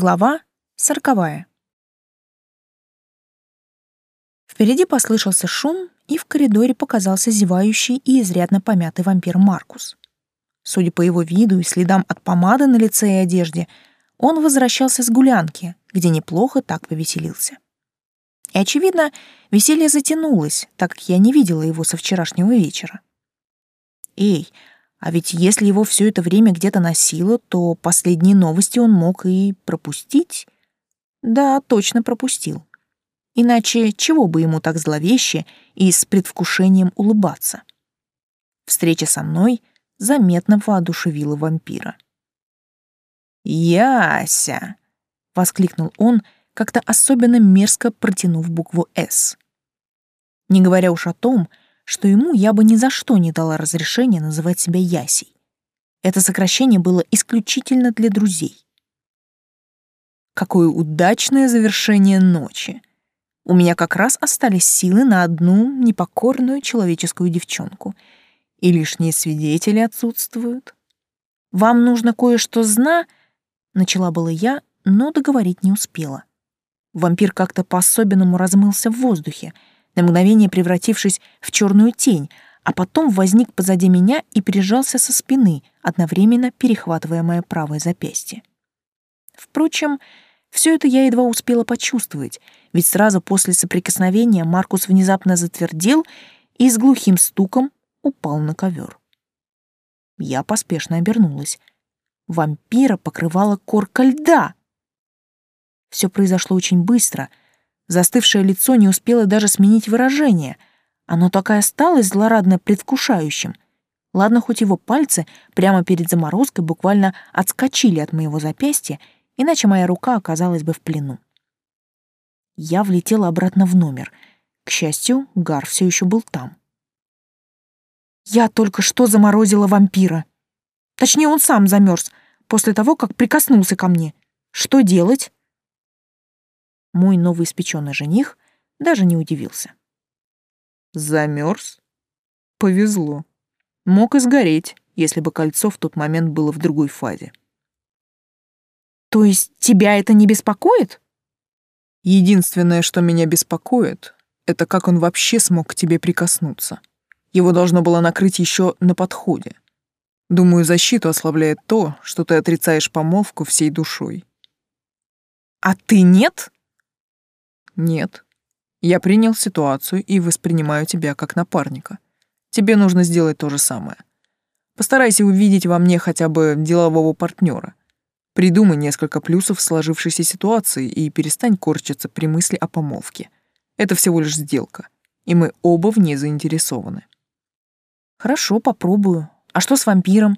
Глава сороковая. Впереди послышался шум, и в коридоре показался зевающий и изрядно помятый вампир Маркус. Судя по его виду и следам от помады на лице и одежде, он возвращался с гулянки, где неплохо так повеселился. И, очевидно, веселье затянулось, так как я не видела его со вчерашнего вечера. Эй, а ведь если его все это время где-то носило, то последние новости он мог и пропустить. Да, точно пропустил. Иначе чего бы ему так зловеще и с предвкушением улыбаться? Встреча со мной заметно воодушевила вампира. «Яся!» — воскликнул он, как-то особенно мерзко протянув букву «С». Не говоря уж о том, что ему я бы ни за что не дала разрешения называть себя Ясей. Это сокращение было исключительно для друзей. Какое удачное завершение ночи. У меня как раз остались силы на одну непокорную человеческую девчонку, и лишние свидетели отсутствуют. Вам нужно кое-что зна, начала было я, но договорить не успела. Вампир как-то по-особенному размылся в воздухе — на мгновение превратившись в черную тень, а потом возник позади меня и прижался со спины, одновременно перехватывая мое правое запястье. Впрочем, все это я едва успела почувствовать, ведь сразу после соприкосновения Маркус внезапно затвердел и с глухим стуком упал на ковер. Я поспешно обернулась. Вампира покрывала корка льда. Все произошло очень быстро — Застывшее лицо не успело даже сменить выражение. Оно так и осталось злорадно предвкушающим. Ладно, хоть его пальцы прямо перед заморозкой буквально отскочили от моего запястья, иначе моя рука оказалась бы в плену. Я влетела обратно в номер. К счастью, Гар все еще был там. Я только что заморозила вампира. Точнее, он сам замерз после того, как прикоснулся ко мне. Что делать? Мой новоиспеченный жених даже не удивился. Замерз? Повезло. Мог и сгореть, если бы кольцо в тот момент было в другой фазе. То есть тебя это не беспокоит? Единственное, что меня беспокоит, это как он вообще смог к тебе прикоснуться. Его должно было накрыть еще на подходе. Думаю, защиту ослабляет то, что ты отрицаешь помолвку всей душой. А ты нет? Нет. Я принял ситуацию и воспринимаю тебя как напарника. Тебе нужно сделать то же самое. Постарайся увидеть во мне хотя бы делового партнера. Придумай несколько плюсов сложившейся ситуации и перестань корчиться при мысли о помолвке. Это всего лишь сделка, и мы оба в ней заинтересованы. Хорошо, попробую. А что с вампиром?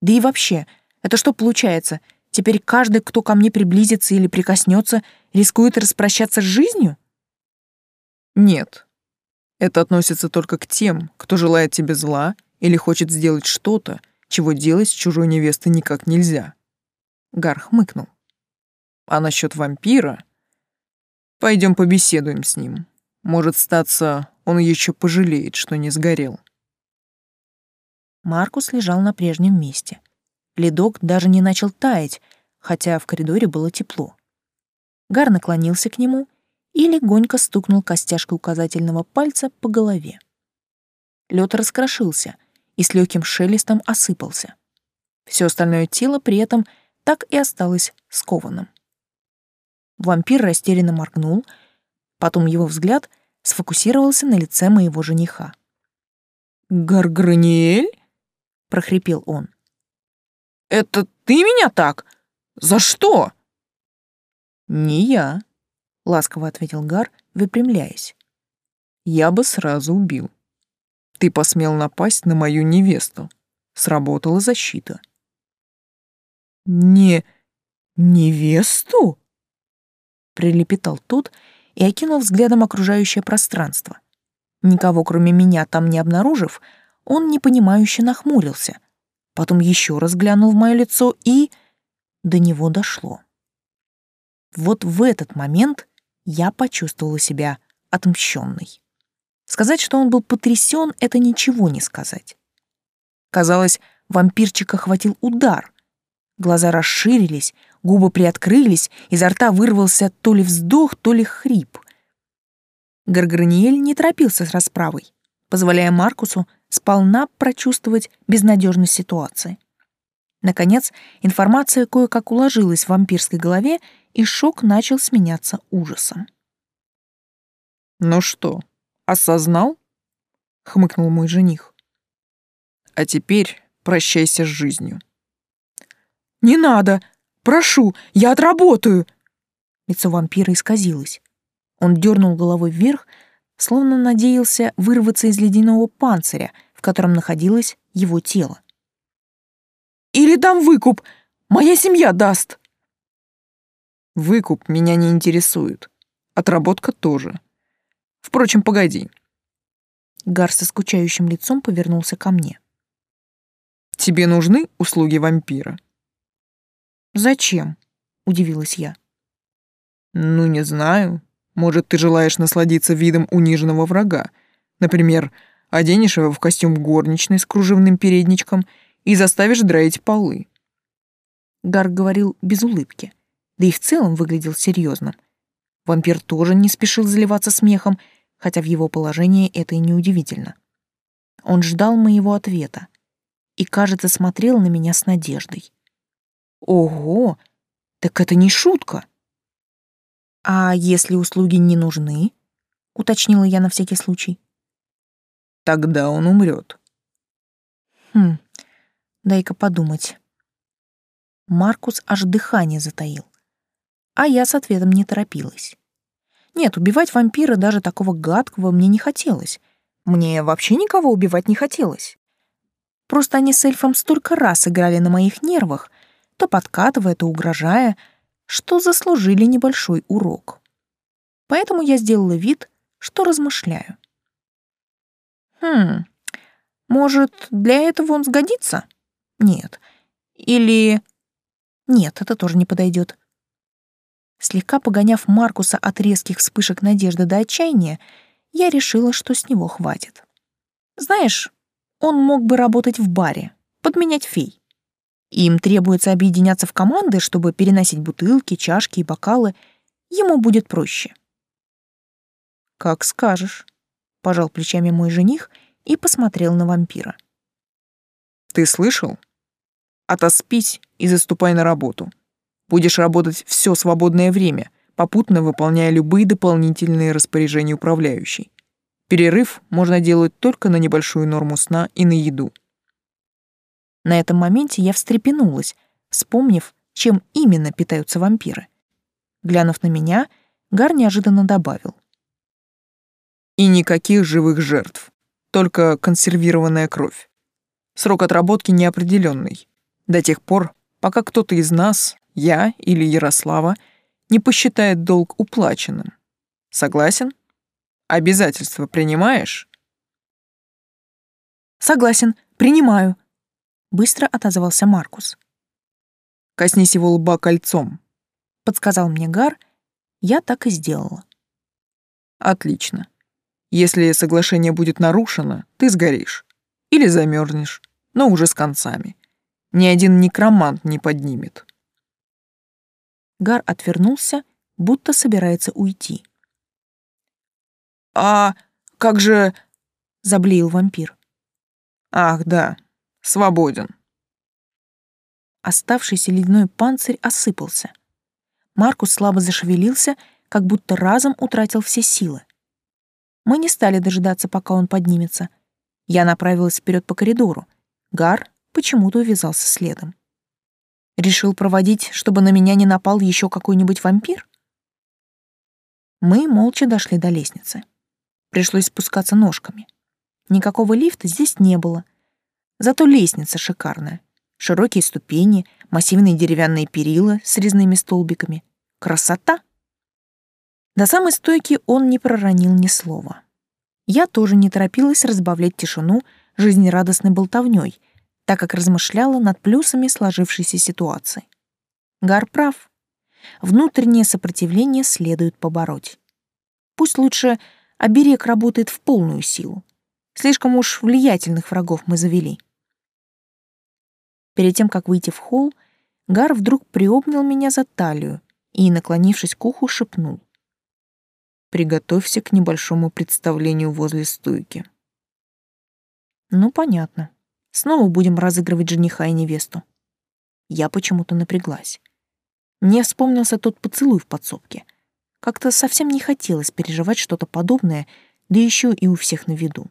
Да и вообще, это что получается? Теперь каждый, кто ко мне приблизится или прикоснется, рискует распрощаться с жизнью? Нет. Это относится только к тем, кто желает тебе зла или хочет сделать что-то, чего делать с чужой невестой никак нельзя. Гар хмыкнул. А насчет вампира? Пойдем побеседуем с ним. Может, статься, он еще пожалеет, что не сгорел. Маркус лежал на прежнем месте. Ледок даже не начал таять, хотя в коридоре было тепло. Гар наклонился к нему и легонько стукнул костяшкой указательного пальца по голове. Лед раскрошился и с легким шелестом осыпался. Все остальное тело при этом так и осталось скованным. Вампир растерянно моргнул, потом его взгляд сфокусировался на лице моего жениха. «Гарграниэль?» — прохрипел он. Это ты меня так? За что?» «Не я», — ласково ответил Гар, выпрямляясь. «Я бы сразу убил. Ты посмел напасть на мою невесту. Сработала защита». «Не... невесту?» Прилепетал тот и окинул взглядом окружающее пространство. Никого, кроме меня, там не обнаружив, он непонимающе нахмурился — потом еще раз глянул в мое лицо и... До него дошло. Вот в этот момент я почувствовала себя отмщенной. Сказать, что он был потрясен, это ничего не сказать. Казалось, вампирчика хватил удар. Глаза расширились, губы приоткрылись, изо рта вырвался то ли вздох, то ли хрип. Гарграниель не торопился с расправой, позволяя Маркусу сполна прочувствовать безнадежность ситуации. Наконец, информация кое-как уложилась в вампирской голове, и шок начал сменяться ужасом. «Ну что, осознал?» — хмыкнул мой жених. «А теперь прощайся с жизнью». «Не надо! Прошу, я отработаю!» Лицо вампира исказилось. Он дернул головой вверх, словно надеялся вырваться из ледяного панциря, в котором находилось его тело. «Или дам выкуп! Моя семья даст!» «Выкуп меня не интересует. Отработка тоже. Впрочем, погоди». Гар со скучающим лицом повернулся ко мне. «Тебе нужны услуги вампира?» «Зачем?» — удивилась я. «Ну, не знаю. Может, ты желаешь насладиться видом униженного врага. Например, оденешь его в костюм горничной с кружевным передничком и заставишь драить полы». Гар говорил без улыбки, да и в целом выглядел серьезным. Вампир тоже не спешил заливаться смехом, хотя в его положении это и не удивительно. Он ждал моего ответа и, кажется, смотрел на меня с надеждой. Ого, так это не шутка. А если услуги не нужны? Уточнила я на всякий случай. Тогда он умрет. Хм, дай-ка подумать. Маркус аж дыхание затаил. А я с ответом не торопилась. Нет, убивать вампира даже такого гадкого мне не хотелось. Мне вообще никого убивать не хотелось. Просто они с эльфом столько раз играли на моих нервах, то подкатывая, то угрожая, что заслужили небольшой урок. Поэтому я сделала вид, что размышляю. Хм, может, для этого он сгодится? Нет. Или... Нет, это тоже не подойдет. Слегка погоняв Маркуса от резких вспышек надежды до отчаяния, я решила, что с него хватит. Знаешь, он мог бы работать в баре, подменять фей. Им требуется объединяться в команды, чтобы переносить бутылки, чашки и бокалы. Ему будет проще. «Как скажешь», — пожал плечами мой жених и посмотрел на вампира. «Ты слышал? Отоспись и заступай на работу. Будешь работать все свободное время, попутно выполняя любые дополнительные распоряжения управляющей. Перерыв можно делать только на небольшую норму сна и на еду. На этом моменте я встрепенулась, вспомнив, чем именно питаются вампиры. Глянув на меня, Гар неожиданно добавил. «И никаких живых жертв, только консервированная кровь. Срок отработки неопределенный. До тех пор, пока кто-то из нас, я или Ярослава, не посчитает долг уплаченным. Согласен? Обязательства принимаешь?» «Согласен, принимаю», быстро отозвался Маркус. Коснись его лба кольцом, подсказал мне Гар, я так и сделала. Отлично. Если соглашение будет нарушено, ты сгоришь или замерзнешь, но уже с концами. Ни один некромант не поднимет. Гар отвернулся, будто собирается уйти. «А как же...» — заблеял вампир. «Ах, да, Свободен. Оставшийся ледяной панцирь осыпался. Маркус слабо зашевелился, как будто разом утратил все силы. Мы не стали дожидаться, пока он поднимется. Я направилась вперед по коридору. Гар почему-то увязался следом. Решил проводить, чтобы на меня не напал еще какой-нибудь вампир? Мы молча дошли до лестницы. Пришлось спускаться ножками. Никакого лифта здесь не было, Зато лестница шикарная. Широкие ступени, массивные деревянные перила с резными столбиками. Красота! До самой стойки он не проронил ни слова. Я тоже не торопилась разбавлять тишину жизнерадостной болтовнёй, так как размышляла над плюсами сложившейся ситуации. Гар прав. Внутреннее сопротивление следует побороть. Пусть лучше оберег работает в полную силу. Слишком уж влиятельных врагов мы завели. Перед тем, как выйти в холл, Гар вдруг приобнял меня за талию и, наклонившись к уху, шепнул. «Приготовься к небольшому представлению возле стойки». Ну, понятно. Снова будем разыгрывать жениха и невесту. Я почему-то напряглась. Мне вспомнился тот поцелуй в подсобке. Как-то совсем не хотелось переживать что-то подобное, да еще и у всех на виду.